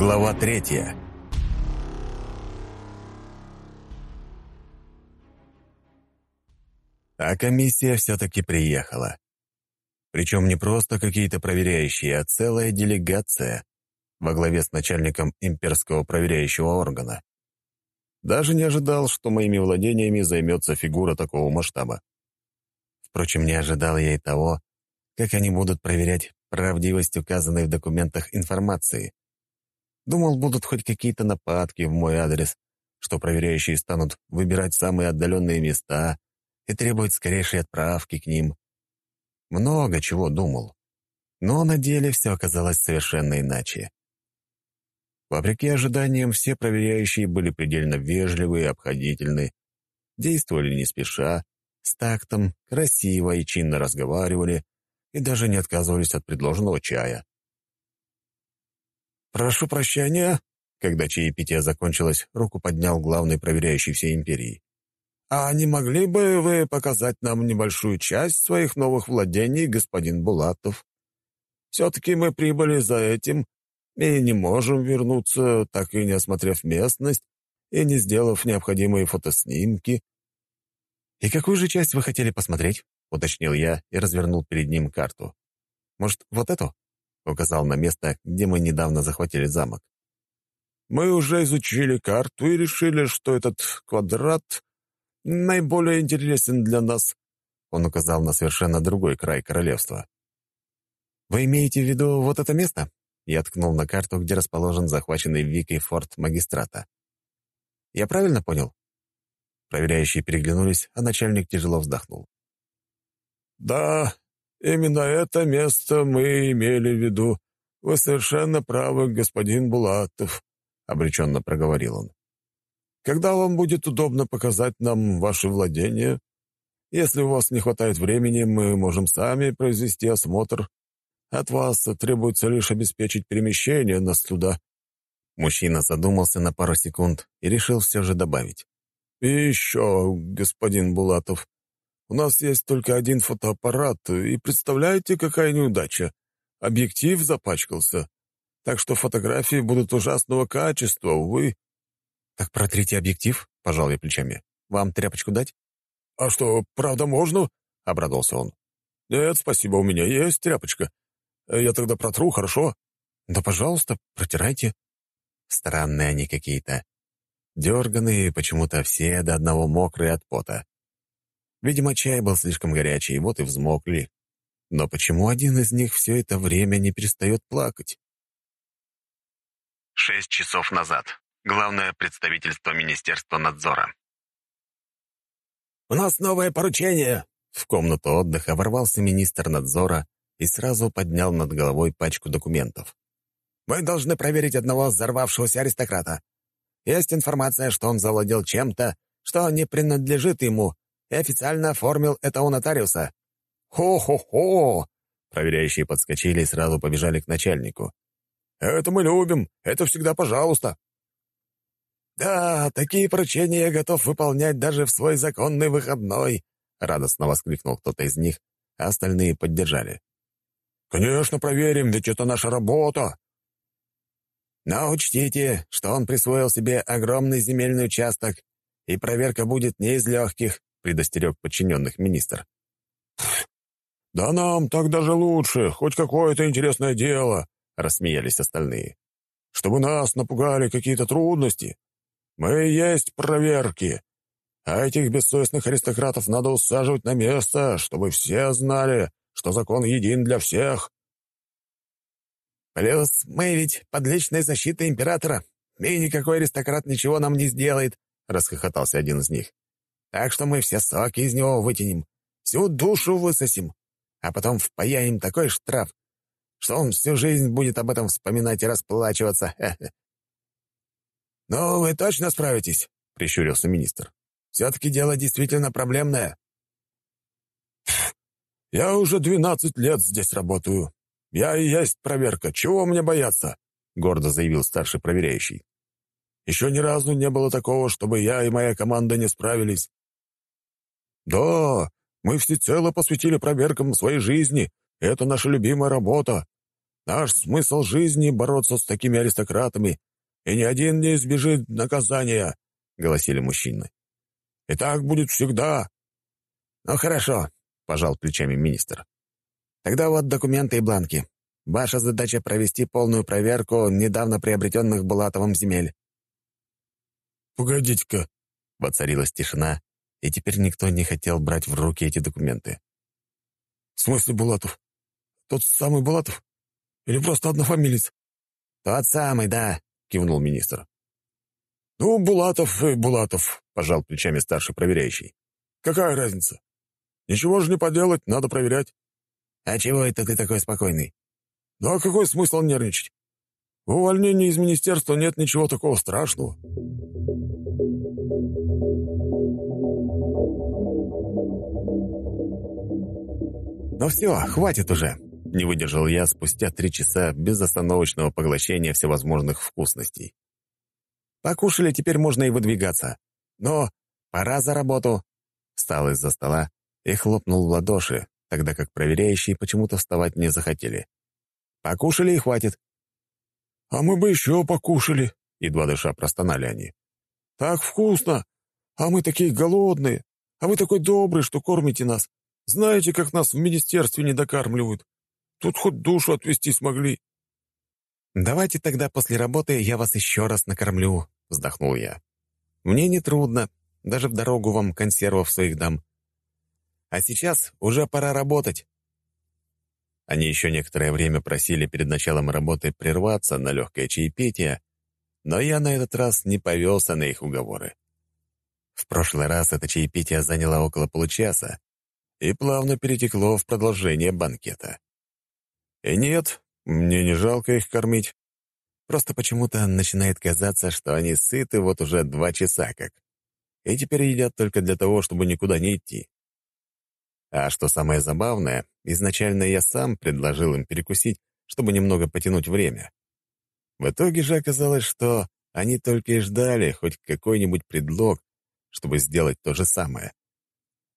Глава третья. А комиссия все-таки приехала. Причем не просто какие-то проверяющие, а целая делегация во главе с начальником имперского проверяющего органа. Даже не ожидал, что моими владениями займется фигура такого масштаба. Впрочем, не ожидал я и того, как они будут проверять правдивость указанной в документах информации. Думал, будут хоть какие-то нападки в мой адрес, что проверяющие станут выбирать самые отдаленные места и требовать скорейшей отправки к ним. Много чего думал. Но на деле все оказалось совершенно иначе. Вопреки ожиданиям, все проверяющие были предельно вежливы и обходительны, действовали не спеша, с тактом, красиво и чинно разговаривали и даже не отказывались от предложенного чая. «Прошу прощения», — когда чаепитие закончилось, руку поднял главный проверяющий всей империи. «А не могли бы вы показать нам небольшую часть своих новых владений, господин Булатов? Все-таки мы прибыли за этим и не можем вернуться, так и не осмотрев местность и не сделав необходимые фотоснимки». «И какую же часть вы хотели посмотреть?» — уточнил я и развернул перед ним карту. «Может, вот эту?» — указал на место, где мы недавно захватили замок. «Мы уже изучили карту и решили, что этот квадрат наиболее интересен для нас», — он указал на совершенно другой край королевства. «Вы имеете в виду вот это место?» Я ткнул на карту, где расположен захваченный Викой форт магистрата. «Я правильно понял?» Проверяющие переглянулись, а начальник тяжело вздохнул. «Да, Именно это место мы имели в виду. Вы совершенно правы, господин Булатов», — обреченно проговорил он. «Когда вам будет удобно показать нам ваши владения? Если у вас не хватает времени, мы можем сами произвести осмотр. От вас требуется лишь обеспечить перемещение нас туда». Мужчина задумался на пару секунд и решил все же добавить. «И еще, господин Булатов, у нас есть только один фотоаппарат, и представляете, какая неудача? Объектив запачкался. Так что фотографии будут ужасного качества, увы». «Так протрите объектив», — пожал я плечами. «Вам тряпочку дать?» «А что, правда можно?» — обрадовался он. «Нет, спасибо, у меня есть тряпочка. Я тогда протру, хорошо?» «Да, пожалуйста, протирайте». Странные они какие-то. Дерганые, почему-то все до одного мокрые от пота. Видимо, чай был слишком горячий, вот и взмокли. Но почему один из них все это время не перестает плакать? Шесть часов назад. Главное представительство Министерства надзора. «У нас новое поручение!» В комнату отдыха ворвался министр надзора и сразу поднял над головой пачку документов. «Мы должны проверить одного взорвавшегося аристократа. Есть информация, что он завладел чем-то, что не принадлежит ему, и официально оформил это у нотариуса». «Хо-хо-хо!» Проверяющие подскочили и сразу побежали к начальнику. «Это мы любим, это всегда пожалуйста». «Да, такие поручения я готов выполнять даже в свой законный выходной», — радостно воскликнул кто-то из них, а остальные поддержали. «Конечно, проверим, ведь это наша работа». «Но учтите, что он присвоил себе огромный земельный участок, и проверка будет не из легких», — предостерег подчиненных министр. «Да нам так даже лучше, хоть какое-то интересное дело», — рассмеялись остальные. «Чтобы нас напугали какие-то трудности. Мы и есть проверки. А этих бессовестных аристократов надо усаживать на место, чтобы все знали, что закон един для всех». «Плюс мы ведь под личной защитой императора, и никакой аристократ ничего нам не сделает», — расхохотался один из них. Так что мы все соки из него вытянем, всю душу высосим, а потом впаяем такой штраф, что он всю жизнь будет об этом вспоминать и расплачиваться. «Ну, вы точно справитесь?» — прищурился министр. «Все-таки дело действительно проблемное». «Я уже двенадцать лет здесь работаю. Я и есть проверка. Чего мне бояться?» — гордо заявил старший проверяющий. «Еще ни разу не было такого, чтобы я и моя команда не справились. «Да, мы всецело посвятили проверкам своей жизни. Это наша любимая работа. Наш смысл жизни — бороться с такими аристократами, и ни один не избежит наказания», — голосили мужчины. «И так будет всегда». «Ну хорошо», — пожал плечами министр. «Тогда вот документы и бланки. Ваша задача — провести полную проверку недавно приобретенных Булатовым земель». «Погодите-ка», — воцарилась тишина, и теперь никто не хотел брать в руки эти документы. «В смысле Булатов? Тот самый Булатов? Или просто однофамилец?» «Тот самый, да», — кивнул министр. «Ну, Булатов и Булатов», — пожал плечами старший проверяющий. «Какая разница? Ничего же не поделать, надо проверять». «А чего это ты такой спокойный?» «Ну, а какой смысл нервничать? В увольнении из министерства нет ничего такого страшного». «Ну все, хватит уже!» — не выдержал я спустя три часа безостановочного поглощения всевозможных вкусностей. «Покушали, теперь можно и выдвигаться. Но пора за работу!» Встал из-за стола и хлопнул в ладоши, тогда как проверяющие почему-то вставать не захотели. «Покушали и хватит!» «А мы бы еще покушали!» — едва дыша простонали они. «Так вкусно! А мы такие голодные! А вы такой добрый, что кормите нас! Знаете, как нас в министерстве не докармливают? Тут хоть душу отвести смогли». «Давайте тогда после работы я вас еще раз накормлю», — вздохнул я. «Мне не трудно, даже в дорогу вам консервов своих дам. А сейчас уже пора работать». Они еще некоторое время просили перед началом работы прерваться на легкое чаепитие, но я на этот раз не повелся на их уговоры. В прошлый раз это чаепитие заняло около получаса, и плавно перетекло в продолжение банкета. И нет, мне не жалко их кормить. Просто почему-то начинает казаться, что они сыты вот уже два часа как. И теперь едят только для того, чтобы никуда не идти. А что самое забавное, изначально я сам предложил им перекусить, чтобы немного потянуть время. В итоге же оказалось, что они только и ждали хоть какой-нибудь предлог, чтобы сделать то же самое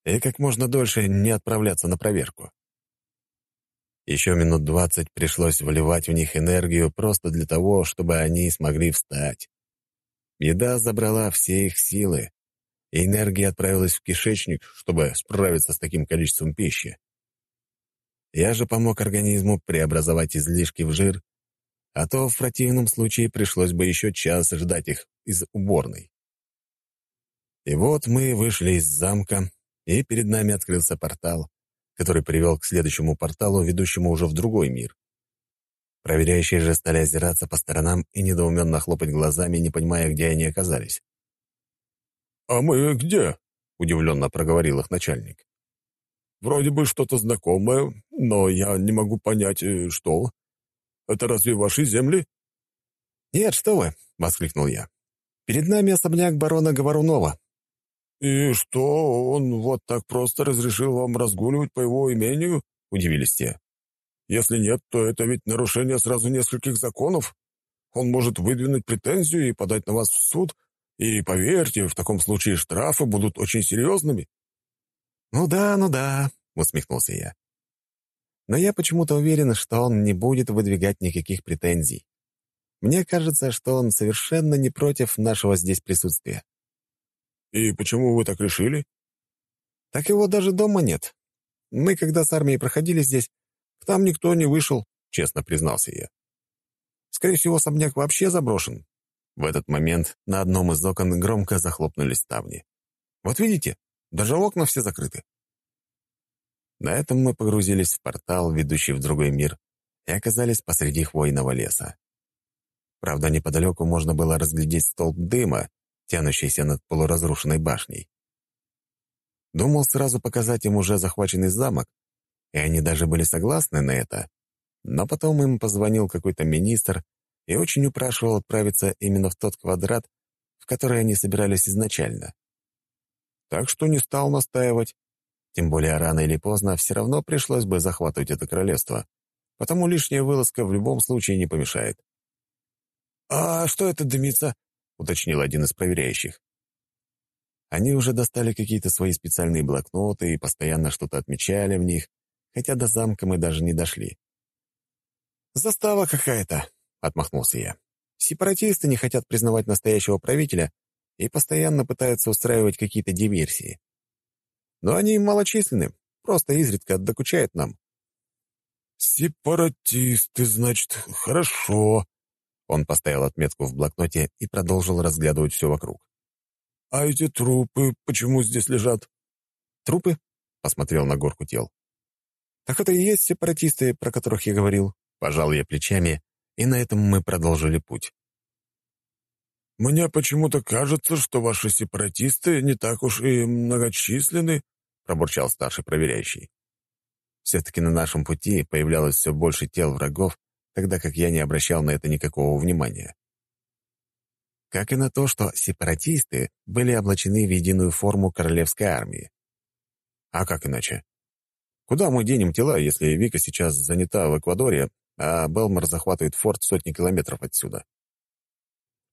и как можно дольше не отправляться на проверку. Еще минут двадцать пришлось вливать в них энергию просто для того, чтобы они смогли встать. Еда забрала все их силы, и энергия отправилась в кишечник, чтобы справиться с таким количеством пищи. Я же помог организму преобразовать излишки в жир, а то в противном случае пришлось бы еще час ждать их из уборной. И вот мы вышли из замка, и перед нами открылся портал, который привел к следующему порталу, ведущему уже в другой мир. Проверяющие же стали озираться по сторонам и недоуменно хлопать глазами, не понимая, где они оказались. «А мы где?» — удивленно проговорил их начальник. «Вроде бы что-то знакомое, но я не могу понять, э, что. Это разве ваши земли?» «Нет, что вы!» — воскликнул я. «Перед нами особняк барона Говорунова, «И что, он вот так просто разрешил вам разгуливать по его имению?» — удивились те. «Если нет, то это ведь нарушение сразу нескольких законов. Он может выдвинуть претензию и подать на вас в суд, и, поверьте, в таком случае штрафы будут очень серьезными». «Ну да, ну да», — усмехнулся я. «Но я почему-то уверен, что он не будет выдвигать никаких претензий. Мне кажется, что он совершенно не против нашего здесь присутствия». «И почему вы так решили?» «Так его даже дома нет. Мы, когда с армией проходили здесь, там никто не вышел», — честно признался я. «Скорее всего, особняк вообще заброшен». В этот момент на одном из окон громко захлопнулись ставни. «Вот видите, даже окна все закрыты». На этом мы погрузились в портал, ведущий в другой мир, и оказались посреди хвойного леса. Правда, неподалеку можно было разглядеть столб дыма, тянущийся над полуразрушенной башней. Думал сразу показать им уже захваченный замок, и они даже были согласны на это. Но потом им позвонил какой-то министр и очень упрашивал отправиться именно в тот квадрат, в который они собирались изначально. Так что не стал настаивать. Тем более рано или поздно все равно пришлось бы захватывать это королевство, потому лишняя вылазка в любом случае не помешает. «А что это дымится?» — уточнил один из проверяющих. Они уже достали какие-то свои специальные блокноты и постоянно что-то отмечали в них, хотя до замка мы даже не дошли. «Застава какая-то», — отмахнулся я. «Сепаратисты не хотят признавать настоящего правителя и постоянно пытаются устраивать какие-то диверсии. Но они малочисленны, просто изредка докучают нам». «Сепаратисты, значит, хорошо», он поставил отметку в блокноте и продолжил разглядывать все вокруг. «А эти трупы почему здесь лежат?» «Трупы?» — посмотрел на горку тел. «Так это и есть сепаратисты, про которых я говорил». Пожал я плечами, и на этом мы продолжили путь. «Мне почему-то кажется, что ваши сепаратисты не так уж и многочисленны», — пробурчал старший проверяющий. Все-таки на нашем пути появлялось все больше тел врагов, тогда как я не обращал на это никакого внимания. Как и на то, что сепаратисты были облачены в единую форму королевской армии. А как иначе? Куда мы денем тела, если Вика сейчас занята в Эквадоре, а Белмор захватывает форт сотни километров отсюда?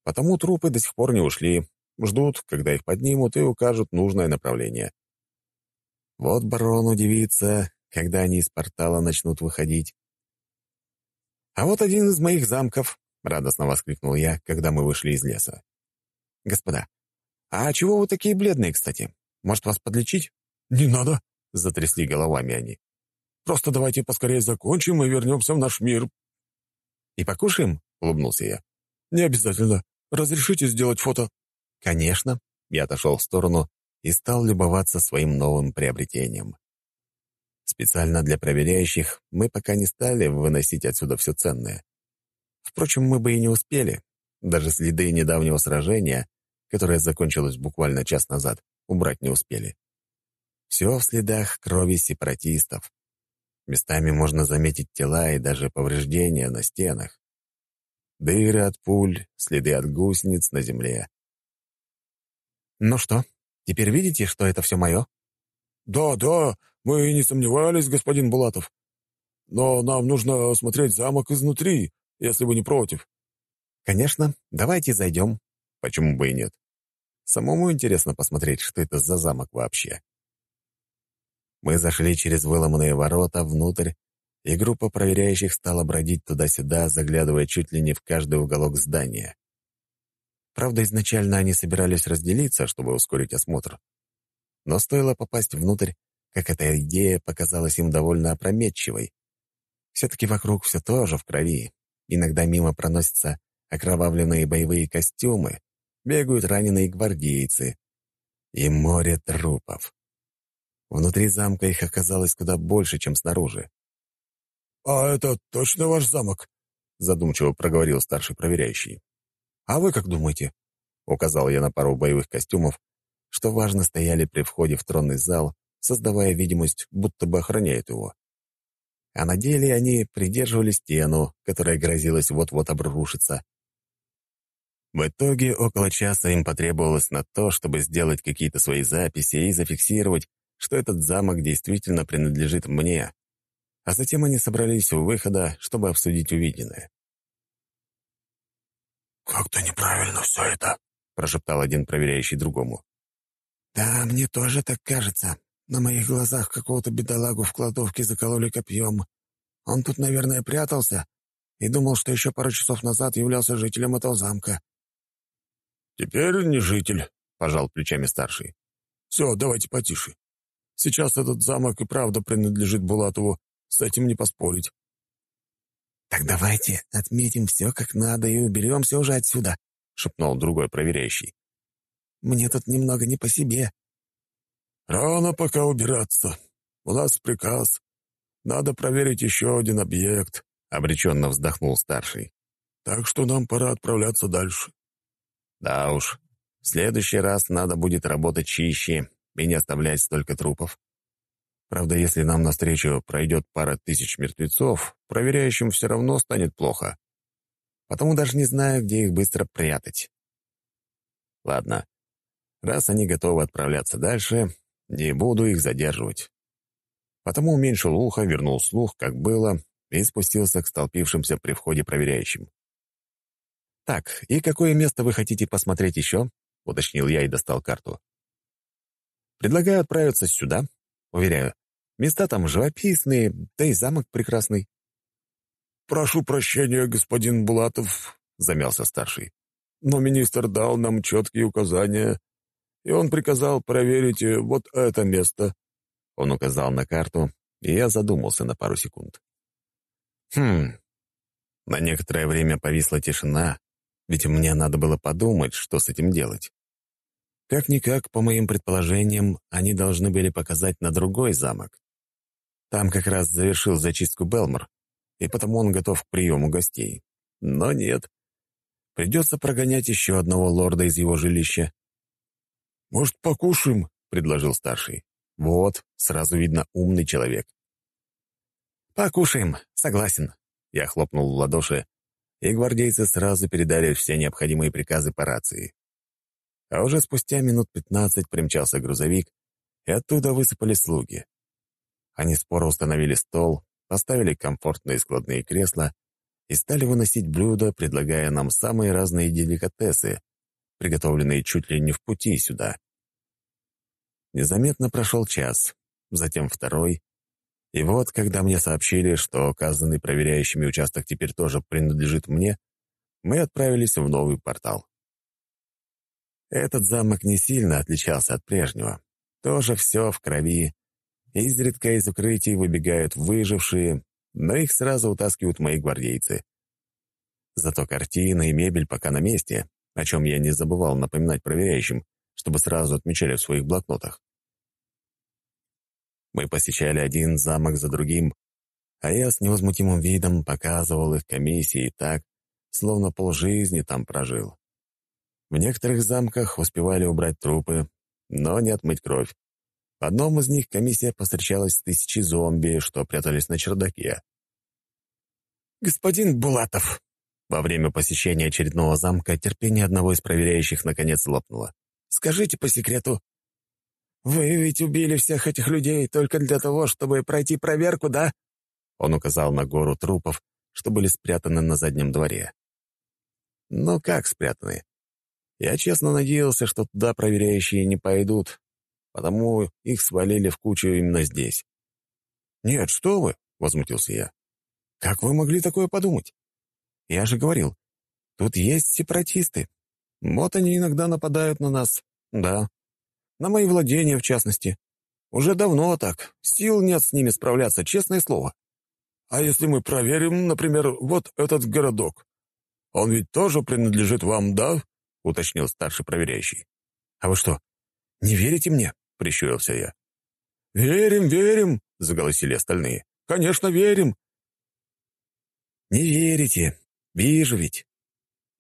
Потому трупы до сих пор не ушли, ждут, когда их поднимут и укажут нужное направление. Вот барон удивится, когда они из портала начнут выходить. «А вот один из моих замков», — радостно воскликнул я, когда мы вышли из леса. «Господа, а чего вы такие бледные, кстати? Может, вас подлечить?» «Не надо», — затрясли головами они. «Просто давайте поскорее закончим и вернемся в наш мир». «И покушаем?» — улыбнулся я. «Не обязательно. Разрешите сделать фото?» «Конечно». Я отошел в сторону и стал любоваться своим новым приобретением. Специально для проверяющих мы пока не стали выносить отсюда все ценное. Впрочем, мы бы и не успели. Даже следы недавнего сражения, которое закончилось буквально час назад, убрать не успели. Все в следах крови сепаратистов. Местами можно заметить тела и даже повреждения на стенах. Дыры от пуль, следы от гусениц на земле. «Ну что, теперь видите, что это все мое?» «Да, да, мы не сомневались, господин Булатов. Но нам нужно осмотреть замок изнутри, если вы не против». «Конечно, давайте зайдем. Почему бы и нет? Самому интересно посмотреть, что это за замок вообще». Мы зашли через выломанные ворота внутрь, и группа проверяющих стала бродить туда-сюда, заглядывая чуть ли не в каждый уголок здания. Правда, изначально они собирались разделиться, чтобы ускорить осмотр. Но стоило попасть внутрь, как эта идея показалась им довольно опрометчивой. Все-таки вокруг все тоже в крови. Иногда мимо проносятся окровавленные боевые костюмы, бегают раненые гвардейцы и море трупов. Внутри замка их оказалось куда больше, чем снаружи. «А это точно ваш замок?» — задумчиво проговорил старший проверяющий. «А вы как думаете?» — указал я на пару боевых костюмов, что важно стояли при входе в тронный зал, создавая видимость, будто бы охраняют его. А на деле они придерживали стену, которая грозилась вот-вот обрушиться. В итоге около часа им потребовалось на то, чтобы сделать какие-то свои записи и зафиксировать, что этот замок действительно принадлежит мне. А затем они собрались у выхода, чтобы обсудить увиденное. «Как-то неправильно все это», — прошептал один проверяющий другому. «Да, мне тоже так кажется. На моих глазах какого-то бедолагу в кладовке закололи копьем. Он тут, наверное, прятался и думал, что еще пару часов назад являлся жителем этого замка». «Теперь не житель», — пожал плечами старший. «Все, давайте потише. Сейчас этот замок и правда принадлежит Булатову, с этим не поспорить». «Так давайте отметим все как надо и уберемся уже отсюда», — шепнул другой проверяющий. Мне тут немного не по себе». «Рано пока убираться. У нас приказ. Надо проверить еще один объект», — обреченно вздохнул старший. «Так что нам пора отправляться дальше». «Да уж, в следующий раз надо будет работать чище и не оставлять столько трупов. Правда, если нам навстречу пройдет пара тысяч мертвецов, проверяющим все равно станет плохо. Потому даже не знаю, где их быстро прятать. Ладно, Раз они готовы отправляться дальше, не буду их задерживать. Потому уменьшил ухо, вернул слух, как было, и спустился к столпившимся при входе проверяющим. «Так, и какое место вы хотите посмотреть еще?» — уточнил я и достал карту. «Предлагаю отправиться сюда. Уверяю, места там живописные, да и замок прекрасный». прошу прощения, господин Булатов», — замялся старший. «Но министр дал нам четкие указания, и он приказал проверить э, вот это место». Он указал на карту, и я задумался на пару секунд. «Хм...» На некоторое время повисла тишина, ведь мне надо было подумать, что с этим делать. Как-никак, по моим предположениям, они должны были показать на другой замок. Там как раз завершил зачистку Белмор, и потому он готов к приему гостей. Но нет. Придется прогонять еще одного лорда из его жилища. «Может, покушаем?» — предложил старший. «Вот, сразу видно, умный человек». «Покушаем, согласен». Я хлопнул в ладоши, и гвардейцы сразу передали все необходимые приказы по рации. А уже спустя минут пятнадцать примчался грузовик, и оттуда высыпали слуги. Они споро установили стол, поставили комфортные складные кресла и стали выносить блюда, предлагая нам самые разные деликатесы, приготовленные чуть ли не в пути сюда. Незаметно прошел час, затем второй, и вот, когда мне сообщили, что указанный проверяющими участок теперь тоже принадлежит мне, мы отправились в новый портал. Этот замок не сильно отличался от прежнего. Тоже все в крови. Изредка из укрытий выбегают выжившие, но их сразу утаскивают мои гвардейцы. Зато картины и мебель пока на месте, о чем я не забывал напоминать проверяющим, чтобы сразу отмечали в своих блокнотах. Мы посещали один замок за другим, а я с невозмутимым видом показывал их комиссии так, словно полжизни там прожил. В некоторых замках успевали убрать трупы, но не отмыть кровь. В одном из них комиссия постречалась с тысячи зомби, что прятались на чердаке. «Господин Булатов!» Во время посещения очередного замка терпение одного из проверяющих наконец лопнуло. «Скажите по секрету, вы ведь убили всех этих людей только для того, чтобы пройти проверку, да?» Он указал на гору трупов, что были спрятаны на заднем дворе. «Ну как спрятаны? Я честно надеялся, что туда проверяющие не пойдут, потому их свалили в кучу именно здесь. «Нет, что вы!» — возмутился я. «Как вы могли такое подумать? Я же говорил, тут есть сепаратисты. Вот они иногда нападают на нас, да. На мои владения, в частности. Уже давно так. Сил нет с ними справляться, честное слово. А если мы проверим, например, вот этот городок? Он ведь тоже принадлежит вам, да?» — уточнил старший проверяющий. «А вы что, не верите мне?» — прищурился я. «Верим, верим!» — заголосили остальные. «Конечно, верим!» «Не верите. Вижу ведь.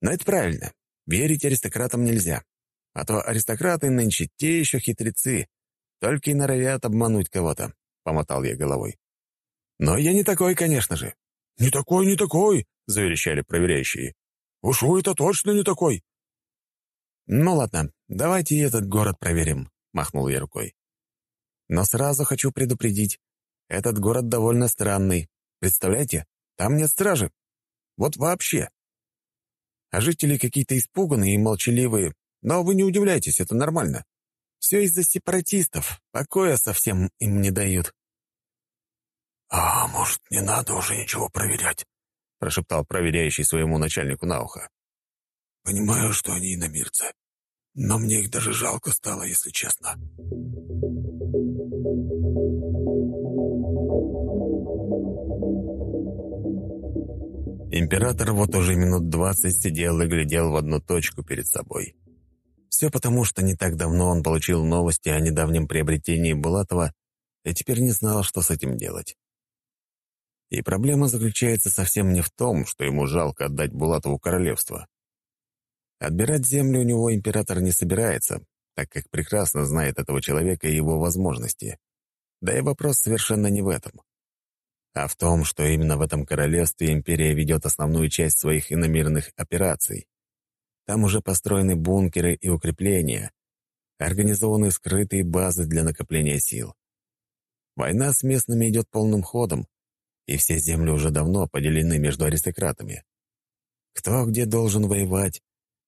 Но это правильно. Верить аристократам нельзя. А то аристократы нынче те еще хитрецы. Только и норовят обмануть кого-то», — помотал я головой. «Но я не такой, конечно же». «Не такой, не такой!» — заверещали проверяющие. «Уж вы это точно не такой!» «Ну ладно, давайте этот город проверим», — махнул я рукой. «Но сразу хочу предупредить, этот город довольно странный. Представляете, там нет стражи. Вот вообще. А жители какие-то испуганные и молчаливые, но вы не удивляйтесь, это нормально. Все из-за сепаратистов, покоя совсем им не дают». «А может, не надо уже ничего проверять?» — прошептал проверяющий своему начальнику на ухо. «Понимаю, что они иномирцы но мне их даже жалко стало, если честно. Император вот уже минут двадцать сидел и глядел в одну точку перед собой. Все потому, что не так давно он получил новости о недавнем приобретении Булатова и теперь не знал, что с этим делать. И проблема заключается совсем не в том, что ему жалко отдать Булатову королевство. Отбирать землю у него император не собирается, так как прекрасно знает этого человека и его возможности. Да и вопрос совершенно не в этом. А в том, что именно в этом королевстве империя ведет основную часть своих иномирных операций. Там уже построены бункеры и укрепления, организованы скрытые базы для накопления сил. Война с местными идет полным ходом, и все земли уже давно поделены между аристократами. Кто где должен воевать,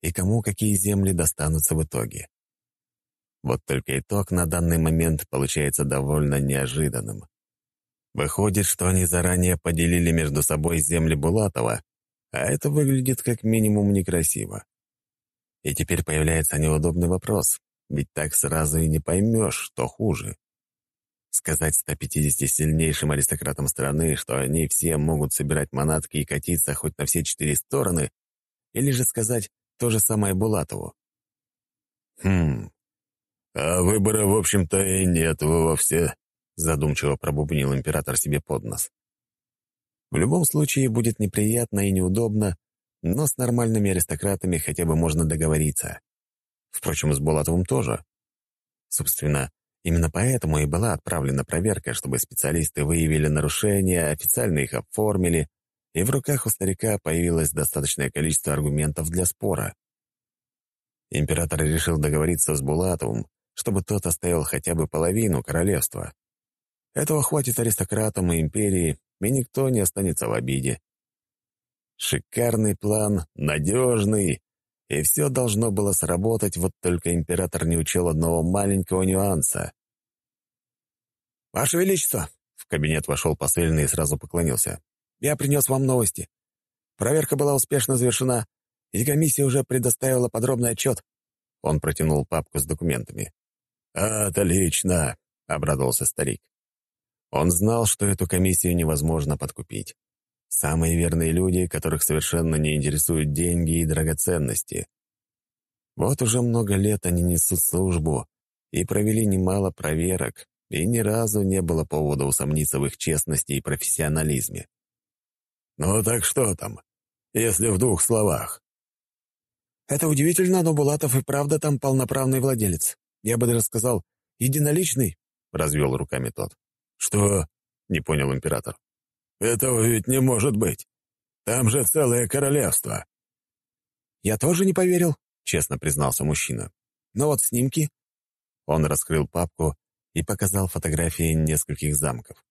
и кому какие земли достанутся в итоге. Вот только итог на данный момент получается довольно неожиданным. Выходит, что они заранее поделили между собой земли Булатова, а это выглядит как минимум некрасиво. И теперь появляется неудобный вопрос, ведь так сразу и не поймешь, что хуже. Сказать 150 сильнейшим аристократам страны, что они все могут собирать манатки и катиться хоть на все четыре стороны, или же сказать то же самое Булатову. «Хм, а выбора, в общем-то, и нет вовсе», — задумчиво пробубнил император себе под нос. В любом случае будет неприятно и неудобно, но с нормальными аристократами хотя бы можно договориться. Впрочем, с Булатовым тоже. Собственно, именно поэтому и была отправлена проверка, чтобы специалисты выявили нарушения, официально их оформили, и в руках у старика появилось достаточное количество аргументов для спора. Император решил договориться с Булатовым, чтобы тот оставил хотя бы половину королевства. Этого хватит аристократам и империи, и никто не останется в обиде. Шикарный план, надежный, и все должно было сработать, вот только император не учел одного маленького нюанса. «Ваше Величество!» — в кабинет вошел посыльный и сразу поклонился. «Я принес вам новости. Проверка была успешно завершена, и комиссия уже предоставила подробный отчет». Он протянул папку с документами. «Отлично!» — обрадовался старик. Он знал, что эту комиссию невозможно подкупить. Самые верные люди, которых совершенно не интересуют деньги и драгоценности. Вот уже много лет они несут службу и провели немало проверок, и ни разу не было повода усомниться в их честности и профессионализме. «Ну так что там, если в двух словах?» «Это удивительно, но Булатов и правда там полноправный владелец. Я бы даже сказал, единоличный», — развел руками тот. «Что?» — не понял император. «Этого ведь не может быть. Там же целое королевство». «Я тоже не поверил», — честно признался мужчина. «Но вот снимки...» Он раскрыл папку и показал фотографии нескольких замков.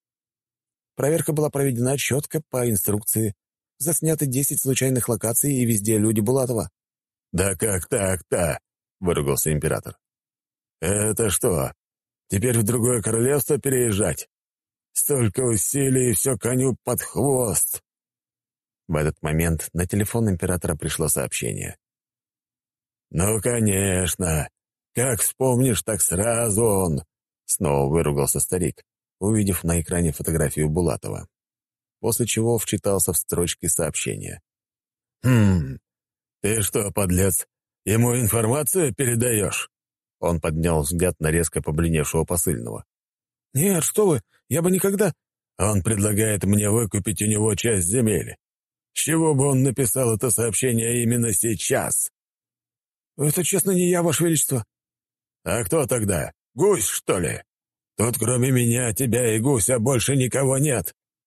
Проверка была проведена четко по инструкции. Засняты десять случайных локаций, и везде люди Булатова. «Да как так-то?» — выругался император. «Это что, теперь в другое королевство переезжать?» Столько усилий, и все коню под хвост!» В этот момент на телефон императора пришло сообщение. «Ну, конечно! Как вспомнишь, так сразу он!» Снова выругался старик, увидев на экране фотографию Булатова. После чего вчитался в строчки сообщения. «Хм, ты что, подлец, ему информацию передаешь?» Он поднял взгляд на резко побледневшего посыльного. «Нет, что вы, я бы никогда...» «Он предлагает мне выкупить у него часть земель. С чего бы он написал это сообщение именно сейчас?» «Это, честно, не я, Ваше Величество». «А кто тогда? Гусь, что ли? Тут кроме меня, тебя и гуся больше никого нет».